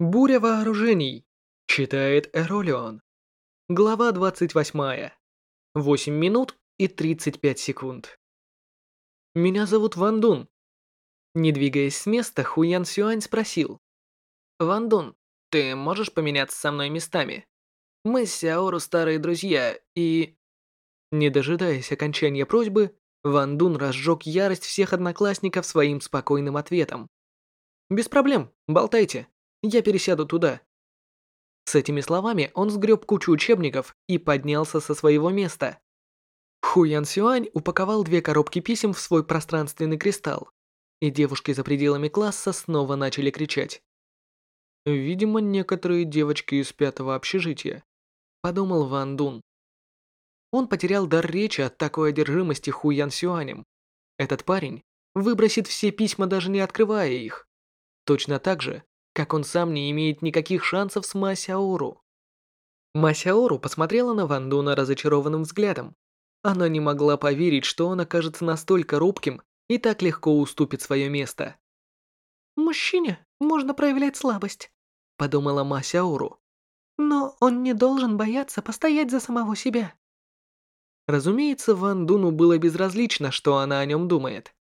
Буря вооружений. Читает Эролион. Глава 28. 8 минут и 35 секунд. Меня зовут Ван Дун. Не двигаясь с места, Хуян Сюань спросил. Ван Дун, ты можешь поменяться со мной местами? Мы с Сяору старые друзья и... Не дожидаясь окончания просьбы, Ван Дун разжег ярость всех одноклассников своим спокойным ответом. «Без проблем, болтайте. Я пересяду туда». С этими словами он сгреб кучу учебников и поднялся со своего места. Хуян Сюань упаковал две коробки писем в свой пространственный кристалл, и девушки за пределами класса снова начали кричать. «Видимо, некоторые девочки из пятого общежития», — подумал Ван Дун. Он потерял дар речи от такой одержимости Хуян Сюанем. Этот парень выбросит все письма, даже не открывая их. Точно так же, как он сам не имеет никаких шансов с Масяору. Масяору посмотрела на Ван Дуна разочарованным взглядом. Она не могла поверить, что он окажется настолько робким и так легко уступит свое место. «Мужчине можно проявлять слабость», — подумала Масяору. «Но он не должен бояться постоять за самого себя». Разумеется, Ван Дуну было безразлично, что она о нем думает.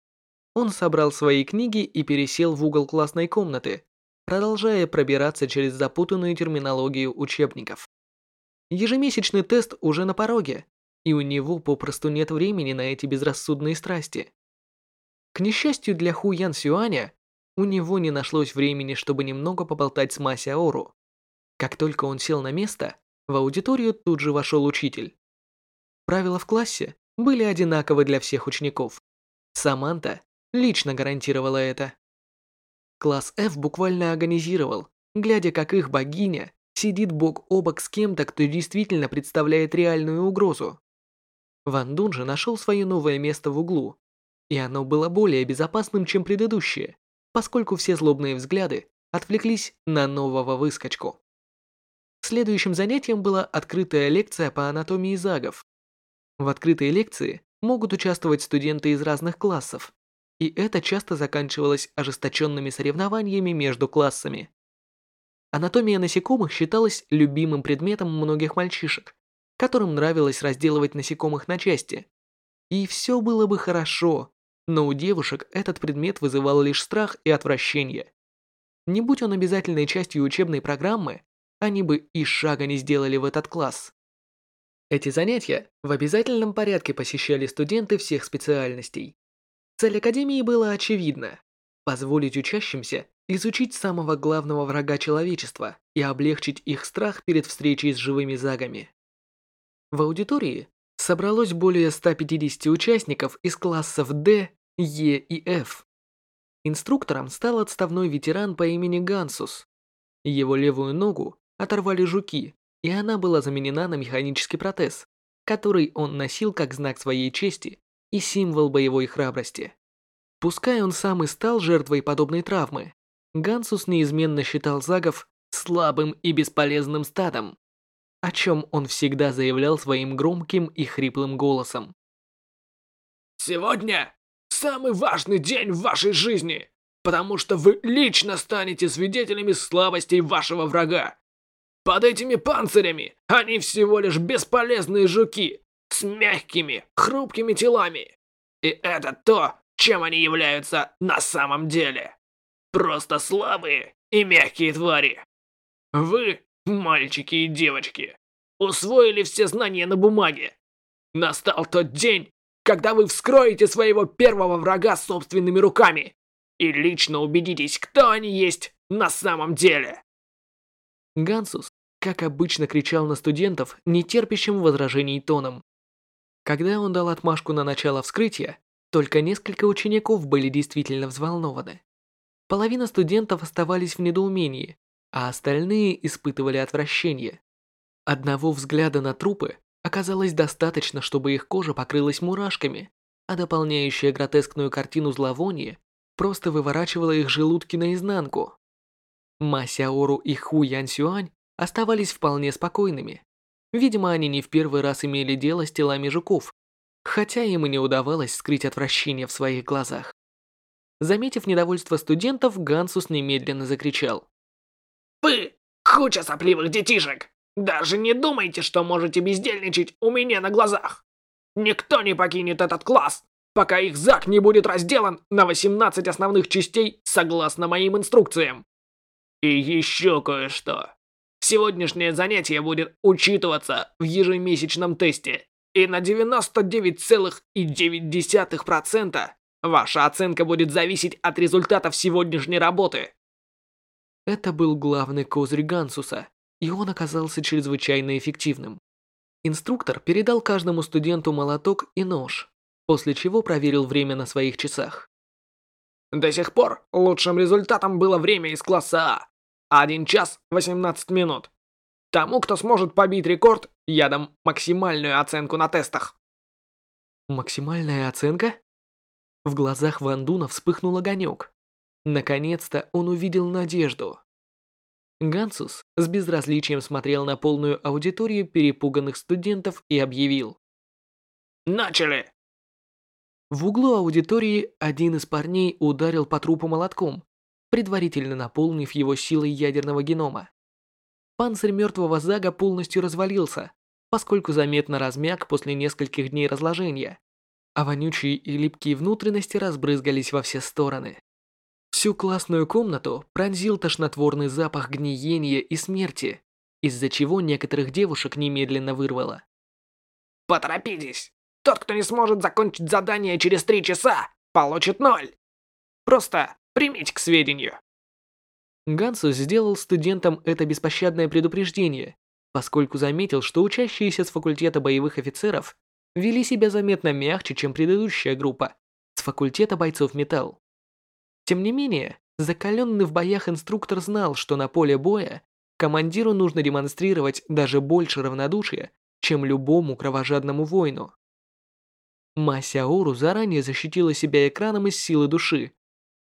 Он собрал свои книги и пересел в угол классной комнаты, продолжая пробираться через запутанную терминологию учебников. Ежемесячный тест уже на пороге, и у него попросту нет времени на эти безрассудные страсти. К несчастью для Ху Ян Сюаня, у него не нашлось времени, чтобы немного поболтать с Ма Сяору. Как только он сел на место, в аудиторию тут же вошел учитель. Правила в классе были одинаковы для всех учеников. Саманта лично гарантировала это. Класс F буквально агонизировал, глядя, как их богиня сидит бок о бок с кем-то, кто действительно представляет реальную угрозу. Ван Дун же нашел свое новое место в углу, и оно было более безопасным, чем предыдущее, поскольку все злобные взгляды отвлеклись на нового выскочку. Следующим занятием была открытая лекция по анатомии загов. В открытой лекции могут участвовать студенты из разных классов, и это часто заканчивалось ожесточенными соревнованиями между классами. Анатомия насекомых считалась любимым предметом многих мальчишек, которым нравилось разделывать насекомых на части. И все было бы хорошо, но у девушек этот предмет вызывал лишь страх и отвращение. Не будь он обязательной частью учебной программы, они бы и шага не сделали в этот класс. Эти занятия в обязательном порядке посещали студенты всех специальностей. Цель Академии была очевидна – позволить учащимся изучить самого главного врага человечества и облегчить их страх перед встречей с живыми загами. В аудитории собралось более 150 участников из классов D, E и F. Инструктором стал отставной ветеран по имени Гансус. Его левую ногу оторвали жуки, и она была заменена на механический протез, который он носил как знак своей чести и символ боевой храбрости. Пускай он сам и стал жертвой подобной травмы, Гансус неизменно считал загов слабым и бесполезным стадом, о чем он всегда заявлял своим громким и хриплым голосом. «Сегодня самый важный день в вашей жизни, потому что вы лично станете свидетелями слабостей вашего врага. Под этими панцирями они всего лишь бесполезные жуки, с мягкими, хрупкими телами. И это то, чем они являются на самом деле. Просто слабые и мягкие твари. Вы, мальчики и девочки, усвоили все знания на бумаге. Настал тот день, когда вы вскроете своего первого врага собственными руками и лично убедитесь, кто они есть на самом деле. Гансус, как обычно, кричал на студентов, не терпящим возражений тоном. Когда он дал отмашку на начало вскрытия, только несколько учеников были действительно взволнованы. Половина студентов оставались в недоумении, а остальные испытывали отвращение. Одного взгляда на трупы оказалось достаточно, чтобы их кожа покрылась мурашками, а дополняющая гротескную картину зловония просто выворачивала их желудки наизнанку. Ма Сяору и Ху Ян Сюань оставались вполне спокойными. Видимо, они не в первый раз имели дело с телами жуков, хотя им и не удавалось скрыть отвращение в своих глазах. Заметив недовольство студентов, Гансус немедленно закричал. «Вы Куча сопливых детишек! Даже не думайте, что можете бездельничать у меня на глазах! Никто не покинет этот класс, пока их зак не будет разделан на 18 основных частей согласно моим инструкциям. И еще кое-что. Сегодняшнее занятие будет учитываться в ежемесячном тесте, и на 99,9% ваша оценка будет зависеть от результатов сегодняшней работы. Это был главный козырь Гансуса, и он оказался чрезвычайно эффективным. Инструктор передал каждому студенту молоток и нож, после чего проверил время на своих часах. До сих пор лучшим результатом было время из класса А. 1 час 18 минут. Тому, кто сможет побить рекорд, я дам максимальную оценку на тестах. Максимальная оценка? В глазах Ван Дуна вспыхнул огонек. Наконец-то он увидел надежду. Гансус с безразличием смотрел на полную аудиторию перепуганных студентов и объявил. «Начали!» В углу аудитории один из парней ударил по трупу молотком, предварительно наполнив его силой ядерного генома. Панцирь мертвого Зага полностью развалился, поскольку заметно размяк после нескольких дней разложения, а вонючие и липкие внутренности разбрызгались во все стороны. Всю классную комнату пронзил тошнотворный запах гниения и смерти, из-за чего некоторых девушек немедленно вырвало. «Поторопитесь! Тот, кто не сможет закончить задание через три часа, получит ноль! Просто примите к сведению!» Гансус сделал студентам это беспощадное предупреждение, поскольку заметил, что учащиеся с факультета боевых офицеров вели себя заметно мягче, чем предыдущая группа с факультета бойцов металл. Тем не менее, закаленный в боях инструктор знал, что на поле боя командиру нужно демонстрировать даже больше равнодушия, чем любому кровожадному воину. Масяору заранее защитила себя экраном из силы души,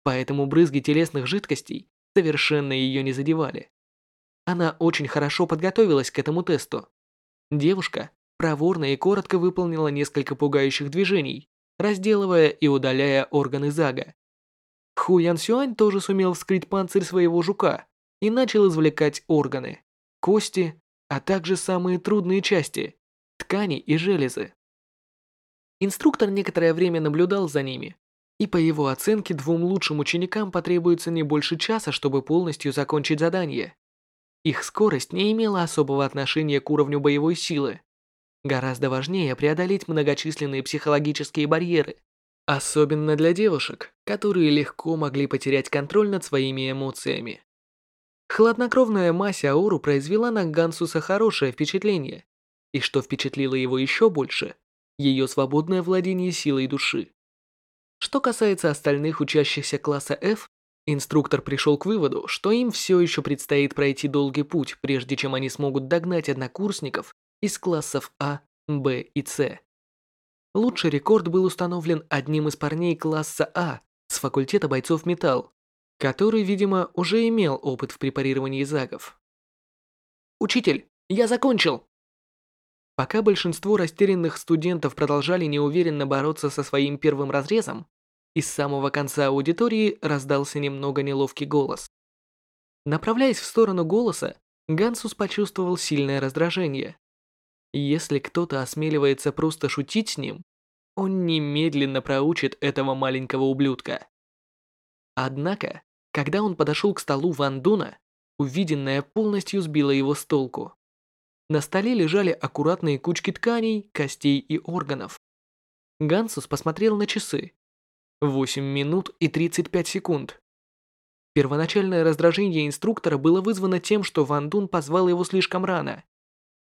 поэтому брызги телесных жидкостей совершенно ее не задевали. Она очень хорошо подготовилась к этому тесту. Девушка проворно и коротко выполнила несколько пугающих движений, разделывая и удаляя органы Зага. Ху Ян Сюань тоже сумел вскрыть панцирь своего жука и начал извлекать органы, кости, а также самые трудные части – ткани и железы. Инструктор некоторое время наблюдал за ними, и по его оценке двум лучшим ученикам потребуется не больше часа, чтобы полностью закончить задание. Их скорость не имела особого отношения к уровню боевой силы. Гораздо важнее преодолеть многочисленные психологические барьеры, Особенно для девушек, которые легко могли потерять контроль над своими эмоциями. Хладнокровная Мася Ауру произвела на Гансуса хорошее впечатление, и что впечатлило его еще больше, ее свободное владение силой души. Что касается остальных учащихся класса F, инструктор пришел к выводу, что им все еще предстоит пройти долгий путь, прежде чем они смогут догнать однокурсников из классов А, Б и С. Лучший рекорд был установлен одним из парней класса А с факультета бойцов металл, который, видимо, уже имел опыт в препарировании загов. «Учитель, я закончил!» Пока большинство растерянных студентов продолжали неуверенно бороться со своим первым разрезом, из самого конца аудитории раздался немного неловкий голос. Направляясь в сторону голоса, Гансус почувствовал сильное раздражение. Если кто-то осмеливается просто шутить с ним, он немедленно проучит этого маленького ублюдка. Однако, когда он подошел к столу Ван Дуна, увиденное полностью сбило его с толку. На столе лежали аккуратные кучки тканей, костей и органов. Гансус посмотрел на часы. 8 минут и 35 секунд. Первоначальное раздражение инструктора было вызвано тем, что Ван Дун позвал его слишком рано.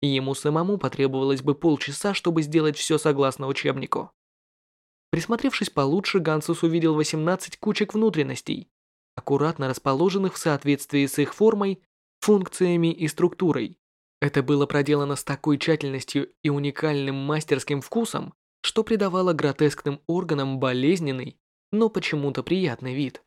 Ему самому потребовалось бы полчаса, чтобы сделать все согласно учебнику. Присмотревшись получше, Гансус увидел 18 кучек внутренностей, аккуратно расположенных в соответствии с их формой, функциями и структурой. Это было проделано с такой тщательностью и уникальным мастерским вкусом, что придавало гротескным органам болезненный, но почему-то приятный вид.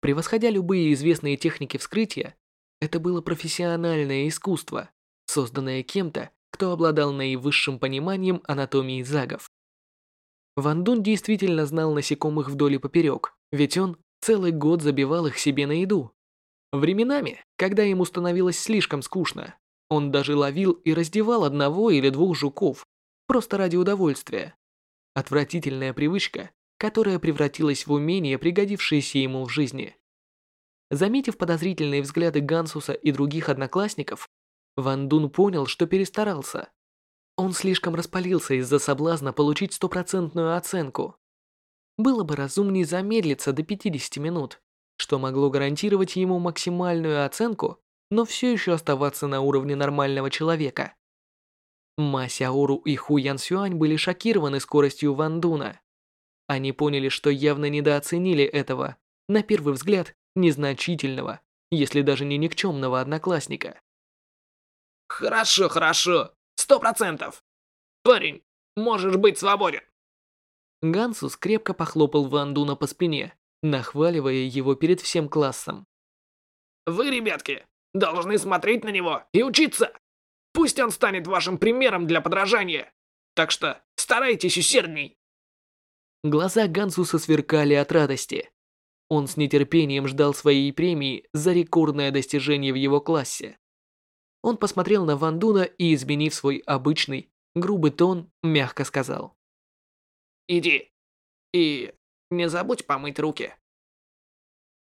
Превосходя любые известные техники вскрытия, это было профессиональное искусство, созданное кем-то, кто обладал наивысшим пониманием анатомии загов. Ван Дун действительно знал насекомых вдоль и поперек, ведь он целый год забивал их себе на еду. Временами, когда ему становилось слишком скучно, он даже ловил и раздевал одного или двух жуков, просто ради удовольствия. Отвратительная привычка, которая превратилась в умение, пригодившееся ему в жизни. Заметив подозрительные взгляды Гансуса и других одноклассников, Ван Дун понял, что перестарался. Он слишком распалился из-за соблазна получить стопроцентную оценку. Было бы разумнее замедлиться до 50 минут, что могло гарантировать ему максимальную оценку, но все еще оставаться на уровне нормального человека. Ма Сяору и Ху Ян Сюань были шокированы скоростью Ван Дуна. Они поняли, что явно недооценили этого, на первый взгляд, незначительного, если даже не никчемного одноклассника. Хорошо, хорошо. Сто процентов. Парень, можешь быть свободен. Гансус крепко похлопал Ван Дуна по спине, нахваливая его перед всем классом. Вы, ребятки, должны смотреть на него и учиться. Пусть он станет вашим примером для подражания. Так что старайтесь усердней. Глаза Гансуса сверкали от радости. Он с нетерпением ждал своей премии за рекордное достижение в его классе. Он посмотрел на Ван Дуна и, изменив свой обычный, грубый тон, мягко сказал. «Иди и не забудь помыть руки».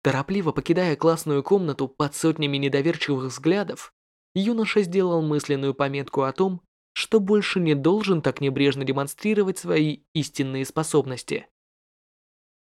Торопливо покидая классную комнату под сотнями недоверчивых взглядов, юноша сделал мысленную пометку о том, что больше не должен так небрежно демонстрировать свои истинные способности.